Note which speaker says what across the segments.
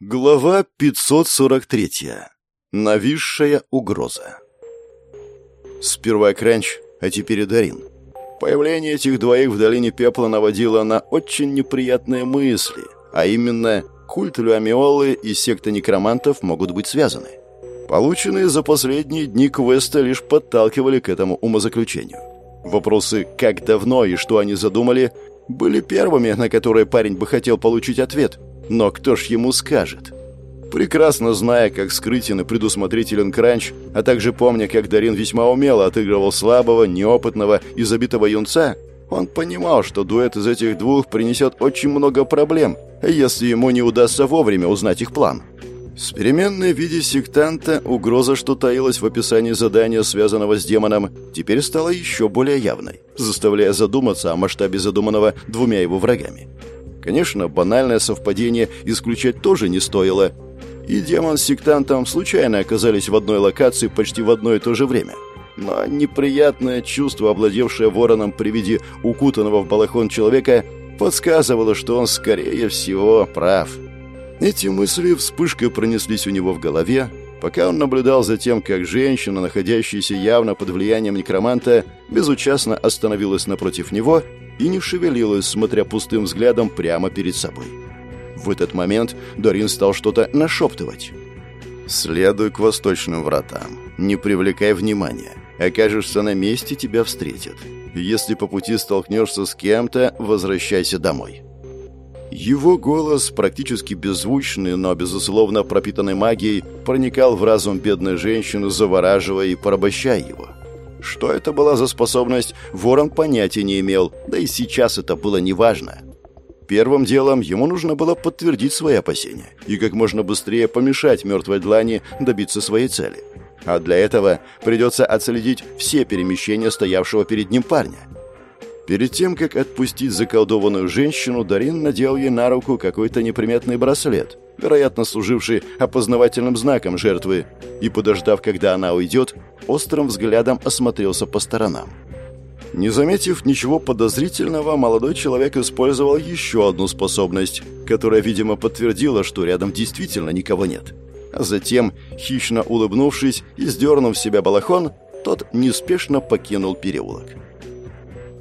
Speaker 1: Глава 543. Нависшая угроза. Сперва Кранч, а теперь и Дарин. Появление этих двоих в долине пепла наводило на очень неприятные мысли, а именно культ Люамиолы и секта некромантов могут быть связаны. Полученные за последние дни квеста лишь подталкивали к этому умозаключению. Вопросы «как давно» и «что они задумали» были первыми, на которые парень бы хотел получить ответ – но кто ж ему скажет? Прекрасно зная, как скрытен и предусмотрителен Кранч, а также помня, как Дарин весьма умело отыгрывал слабого, неопытного и забитого юнца, он понимал, что дуэт из этих двух принесет очень много проблем, если ему не удастся вовремя узнать их план. С переменной в виде сектанта угроза, что таилась в описании задания, связанного с демоном, теперь стала еще более явной, заставляя задуматься о масштабе задуманного двумя его врагами. Конечно, банальное совпадение исключать тоже не стоило. И демон с сектантом случайно оказались в одной локации почти в одно и то же время. Но неприятное чувство, овладевшее вороном при виде укутанного в балахон человека, подсказывало, что он, скорее всего, прав. Эти мысли вспышкой пронеслись у него в голове, пока он наблюдал за тем, как женщина, находящаяся явно под влиянием некроманта, безучастно остановилась напротив него и не шевелилась, смотря пустым взглядом прямо перед собой. В этот момент Дорин стал что-то нашептывать. «Следуй к восточным вратам. Не привлекай внимания. Окажешься на месте, тебя встретят. Если по пути столкнешься с кем-то, возвращайся домой». Его голос, практически беззвучный, но, безусловно, пропитанный магией, проникал в разум бедной женщины, завораживая и порабощая его. Что это была за способность, Ворон понятия не имел, да и сейчас это было неважно. Первым делом ему нужно было подтвердить свои опасения и как можно быстрее помешать мертвой длани добиться своей цели. А для этого придется отследить все перемещения стоявшего перед ним парня. Перед тем, как отпустить заколдованную женщину, Дарин надел ей на руку какой-то неприметный браслет – вероятно, служивший опознавательным знаком жертвы, и, подождав, когда она уйдет, острым взглядом осмотрелся по сторонам. Не заметив ничего подозрительного, молодой человек использовал еще одну способность, которая, видимо, подтвердила, что рядом действительно никого нет. А затем, хищно улыбнувшись и сдернув себя балахон, тот неспешно покинул переулок.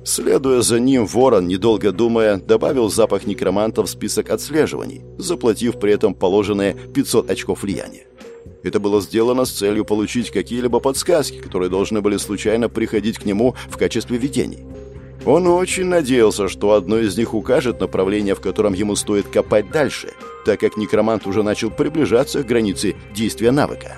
Speaker 1: Следуя за ним, ворон, недолго думая, добавил запах некроманта в список отслеживаний, заплатив при этом положенные 500 очков влияния. Это было сделано с целью получить какие-либо подсказки, которые должны были случайно приходить к нему в качестве видений. Он очень надеялся, что одно из них укажет направление, в котором ему стоит копать дальше, так как некромант уже начал приближаться к границе действия навыка.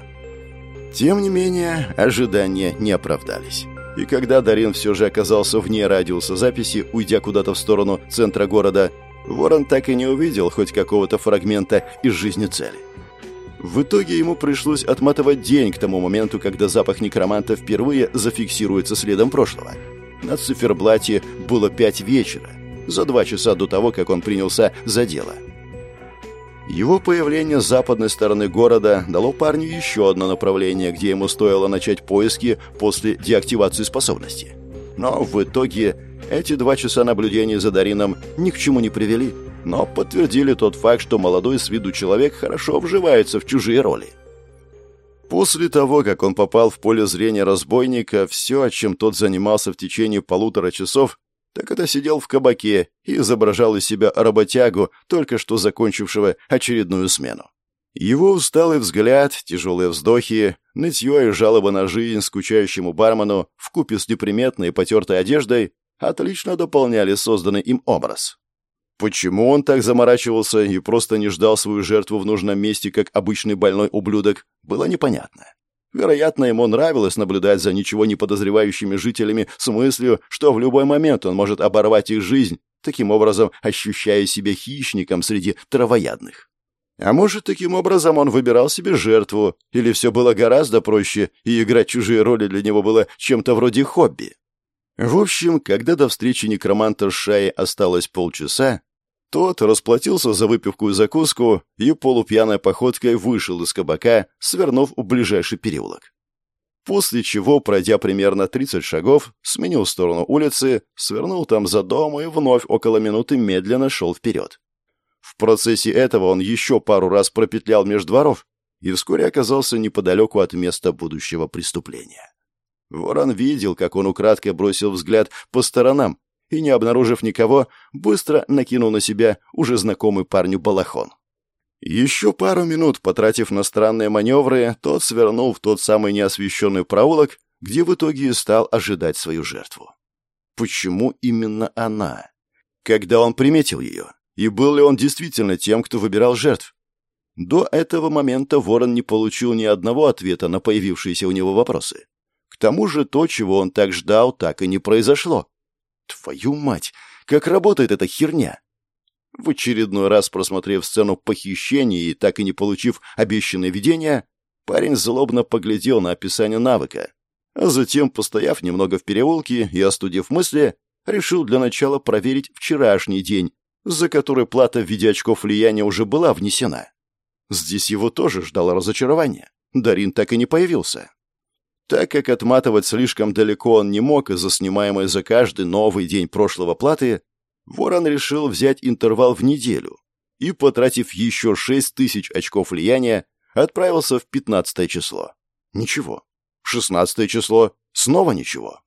Speaker 1: Тем не менее, ожидания не оправдались. И когда Дарин все же оказался вне радиуса записи, уйдя куда-то в сторону центра города, Ворон так и не увидел хоть какого-то фрагмента из жизни цели. В итоге ему пришлось отматывать день к тому моменту, когда запах некроманта впервые зафиксируется следом прошлого. На циферблате было пять вечера, за два часа до того, как он принялся за дело – его появление с западной стороны города дало парню еще одно направление, где ему стоило начать поиски после деактивации способности. Но в итоге эти два часа наблюдения за Дарином ни к чему не привели, но подтвердили тот факт, что молодой с виду человек хорошо вживается в чужие роли. После того, как он попал в поле зрения разбойника, все, чем тот занимался в течение полутора часов, так это сидел в кабаке и изображал из себя работягу, только что закончившего очередную смену. Его усталый взгляд, тяжелые вздохи, нытье и жалобы на жизнь скучающему бармену вкупе с неприметной и потертой одеждой отлично дополняли созданный им образ. Почему он так заморачивался и просто не ждал свою жертву в нужном месте, как обычный больной ублюдок, было непонятно. Вероятно, ему нравилось наблюдать за ничего не подозревающими жителями с мыслью, что в любой момент он может оборвать их жизнь, таким образом ощущая себя хищником среди травоядных. А может, таким образом он выбирал себе жертву, или все было гораздо проще, и играть чужие роли для него было чем-то вроде хобби. В общем, когда до встречи некроманта с Шаей осталось полчаса, тот расплатился за выпивку и закуску и полупьяной походкой вышел из кабака, свернув в ближайший переулок. После чего, пройдя примерно 30 шагов, сменил сторону улицы, свернул там за дом и вновь около минуты медленно шел вперед. В процессе этого он еще пару раз пропетлял меж дворов и вскоре оказался неподалеку от места будущего преступления. Ворон видел, как он украдкой бросил взгляд по сторонам и, не обнаружив никого, быстро накинул на себя уже знакомый парню балахон. Еще пару минут, потратив на странные маневры, тот свернул в тот самый неосвещенный проулок, где в итоге и стал ожидать свою жертву. Почему именно она? Когда он приметил ее? И был ли он действительно тем, кто выбирал жертв? До этого момента Ворон не получил ни одного ответа на появившиеся у него вопросы. К тому же то, чего он так ждал, так и не произошло. Твою мать, как работает эта херня? В очередной раз просмотрев сцену похищения и так и не получив обещанное видение, парень злобно поглядел на описание навыка, а затем, постояв немного в переулке и остудив мысли, решил для начала проверить вчерашний день, за который плата в виде очков влияния уже была внесена. Здесь его тоже ждало разочарование. Дарин так и не появился. Так как отматывать слишком далеко он не мог из-за снимаемой за каждый новый день прошлого платы, Ворон решил взять интервал в неделю и, потратив еще шесть тысяч очков влияния, отправился в пятнадцатое число. Ничего. Шестнадцатое число. Снова ничего.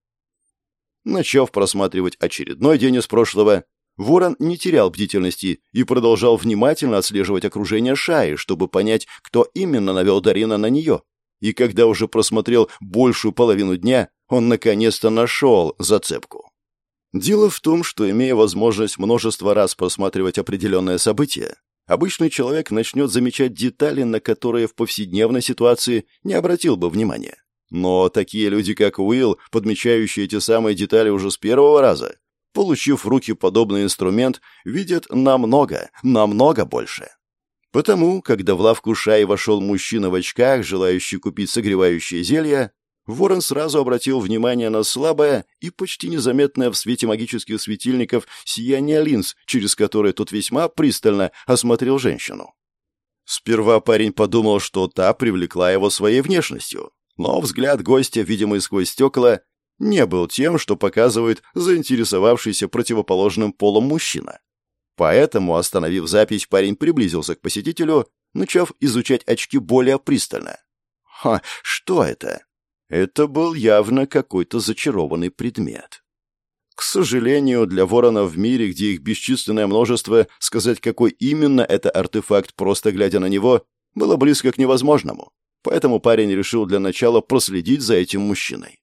Speaker 1: Начав просматривать очередной день из прошлого, Ворон не терял бдительности и продолжал внимательно отслеживать окружение Шаи, чтобы понять, кто именно навел Дарина на нее. И когда уже просмотрел большую половину дня, он наконец-то нашел зацепку. Дело в том, что, имея возможность множество раз просматривать определенное событие, обычный человек начнет замечать детали, на которые в повседневной ситуации не обратил бы внимания. Но такие люди, как Уилл, подмечающие эти самые детали уже с первого раза, получив в руки подобный инструмент, видят намного, намного больше. Потому, когда в лавку Шай вошел мужчина в очках, желающий купить согревающее зелье, Ворон сразу обратил внимание на слабое и почти незаметное в свете магических светильников сияние линз, через которое тот весьма пристально осмотрел женщину. Сперва парень подумал, что та привлекла его своей внешностью, но взгляд гостя, видимый сквозь стекла, не был тем, что показывает заинтересовавшийся противоположным полом мужчина. Поэтому, остановив запись, парень приблизился к посетителю, начав изучать очки более пристально. Ха, что это? Это был явно какой-то зачарованный предмет. К сожалению, для ворона в мире, где их бесчисленное множество, сказать, какой именно это артефакт, просто глядя на него, было близко к невозможному. Поэтому парень решил для начала проследить за этим мужчиной.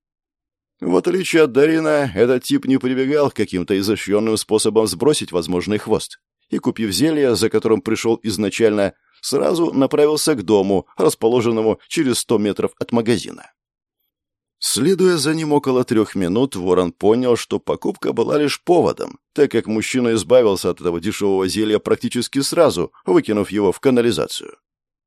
Speaker 1: В отличие от Дарина, этот тип не прибегал к каким-то изощренным способам сбросить возможный хвост. И, купив зелье, за которым пришел изначально, сразу направился к дому, расположенному через сто метров от магазина. Следуя за ним около трех минут, Ворон понял, что покупка была лишь поводом, так как мужчина избавился от этого дешевого зелья практически сразу, выкинув его в канализацию.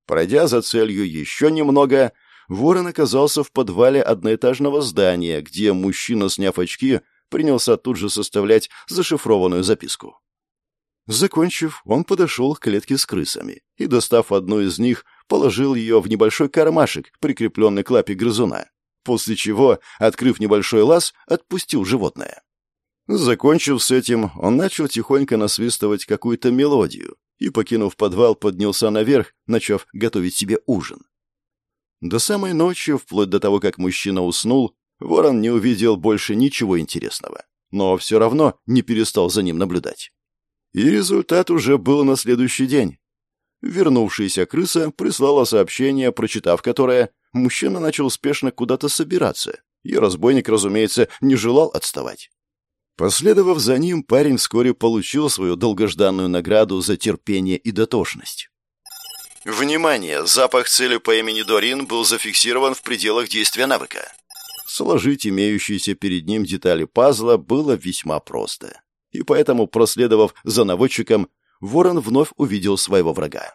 Speaker 1: Пройдя за целью еще немного, Ворон оказался в подвале одноэтажного здания, где мужчина, сняв очки, принялся тут же составлять зашифрованную записку. Закончив, он подошел к клетке с крысами и, достав одну из них, положил ее в небольшой кармашек, прикрепленный к лапе грызуна после чего, открыв небольшой лаз, отпустил животное. Закончив с этим, он начал тихонько насвистывать какую-то мелодию и, покинув подвал, поднялся наверх, начав готовить себе ужин. До самой ночи, вплоть до того, как мужчина уснул, Ворон не увидел больше ничего интересного, но все равно не перестал за ним наблюдать. И результат уже был на следующий день. Вернувшаяся крыса прислала сообщение, прочитав которое, мужчина начал спешно куда-то собираться, и разбойник, разумеется, не желал отставать. Последовав за ним, парень вскоре получил свою долгожданную награду за терпение и дотошность. Внимание! Запах цели по имени Дорин был зафиксирован в пределах действия навыка. Сложить имеющиеся перед ним детали пазла было весьма просто. И поэтому, проследовав за наводчиком, Ворон вновь увидел своего врага.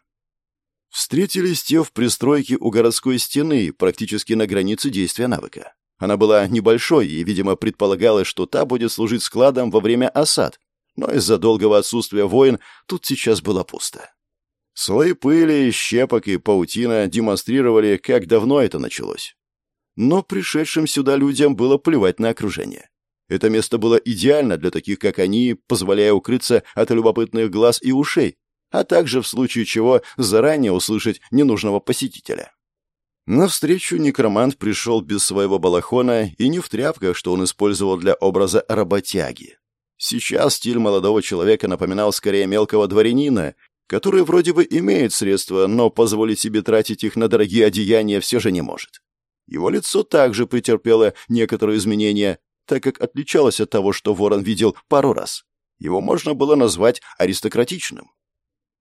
Speaker 1: Встретились те в пристройке у городской стены, практически на границе действия навыка. Она была небольшой и, видимо, предполагалось, что та будет служить складом во время осад, но из-за долгого отсутствия войн тут сейчас было пусто. Слои пыли, щепок и паутина демонстрировали, как давно это началось. Но пришедшим сюда людям было плевать на окружение. Это место было идеально для таких, как они, позволяя укрыться от любопытных глаз и ушей, а также в случае чего заранее услышать ненужного посетителя. На встречу некромант пришел без своего балахона и не в тряпках, что он использовал для образа работяги. Сейчас стиль молодого человека напоминал скорее мелкого дворянина, который вроде бы имеет средства, но позволить себе тратить их на дорогие одеяния все же не может. Его лицо также претерпело некоторые изменения, так как отличалось от того, что Ворон видел пару раз. Его можно было назвать аристократичным.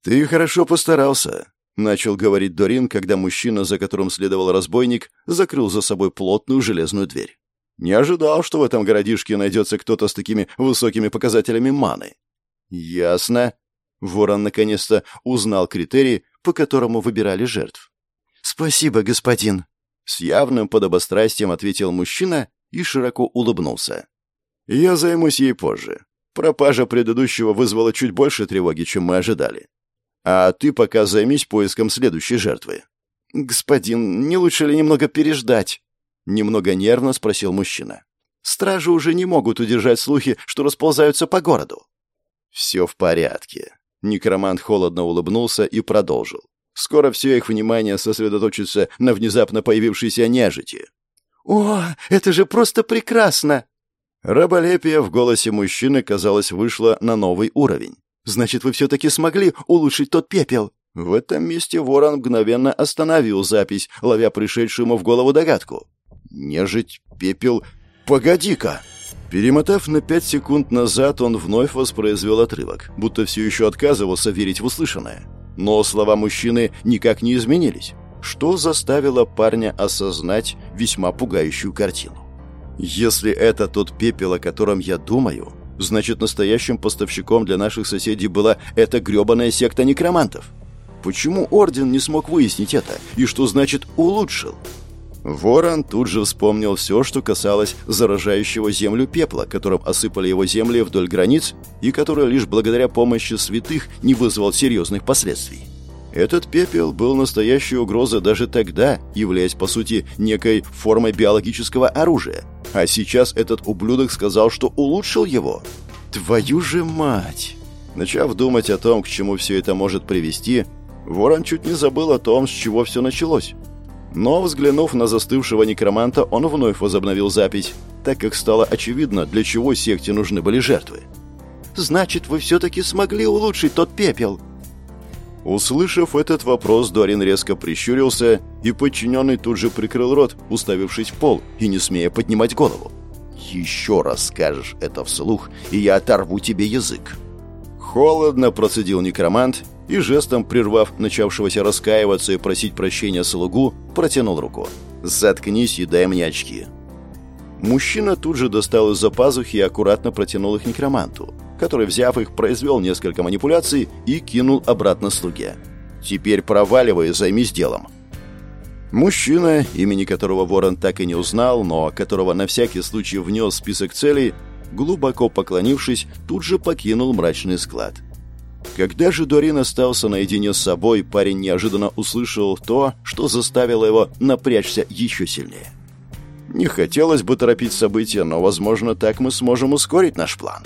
Speaker 1: «Ты хорошо постарался», — начал говорить Дорин, когда мужчина, за которым следовал разбойник, закрыл за собой плотную железную дверь. «Не ожидал, что в этом городишке найдется кто-то с такими высокими показателями маны». «Ясно». Ворон наконец-то узнал критерий, по которому выбирали жертв. «Спасибо, господин», — с явным подобострастием ответил мужчина и широко улыбнулся. «Я займусь ей позже. Пропажа предыдущего вызвала чуть больше тревоги, чем мы ожидали. А ты пока займись поиском следующей жертвы». «Господин, не лучше ли немного переждать?» Немного нервно спросил мужчина. «Стражи уже не могут удержать слухи, что расползаются по городу». «Все в порядке». Некромант холодно улыбнулся и продолжил. «Скоро все их внимание сосредоточится на внезапно появившейся нежити.
Speaker 2: «О, это же просто прекрасно!»
Speaker 1: Раболепие в голосе мужчины, казалось, вышло на новый уровень.
Speaker 2: «Значит, вы все-таки смогли улучшить тот пепел?»
Speaker 1: В этом месте ворон мгновенно остановил запись, ловя пришедшую ему в голову догадку. «Нежить, пепел... Погоди-ка!» Перемотав на пять секунд назад, он вновь воспроизвел отрывок, будто все еще отказывался верить в услышанное. Но слова мужчины никак не изменились что заставило парня осознать весьма пугающую картину. Если это тот пепел, о котором я думаю, значит, настоящим поставщиком для наших соседей была эта грёбаная секта некромантов. Почему Орден не смог выяснить это? И что значит «улучшил»? Ворон тут же вспомнил все, что касалось заражающего землю пепла, которым осыпали его земли вдоль границ и который лишь благодаря помощи святых не вызвал серьезных последствий. Этот пепел был настоящей угрозой даже тогда, являясь, по сути, некой формой биологического оружия. А сейчас этот ублюдок сказал, что улучшил его. Твою же мать! Начав думать о том, к чему все это может привести, Ворон чуть не забыл о том, с чего все началось. Но, взглянув на застывшего некроманта, он вновь возобновил запись, так как стало очевидно, для чего секте нужны были жертвы.
Speaker 2: «Значит, вы все-таки смогли улучшить тот пепел?»
Speaker 1: Услышав этот вопрос, Дорин резко прищурился, и подчиненный тут же прикрыл рот, уставившись в пол и не смея поднимать голову. «Еще раз скажешь это вслух, и я оторву тебе язык». Холодно процедил некромант и, жестом прервав начавшегося раскаиваться и просить прощения слугу, протянул руку. «Заткнись и дай мне очки». Мужчина тут же достал из-за пазухи и аккуратно протянул их некроманту который, взяв их, произвел несколько манипуляций и кинул обратно слуге. «Теперь проваливай и займись делом». Мужчина, имени которого Ворон так и не узнал, но которого на всякий случай внес в список целей, глубоко поклонившись, тут же покинул мрачный склад. Когда же Дорин остался наедине с собой, парень неожиданно услышал то, что заставило его напрячься еще сильнее. Не хотелось бы торопить события, но, возможно, так мы сможем ускорить наш план.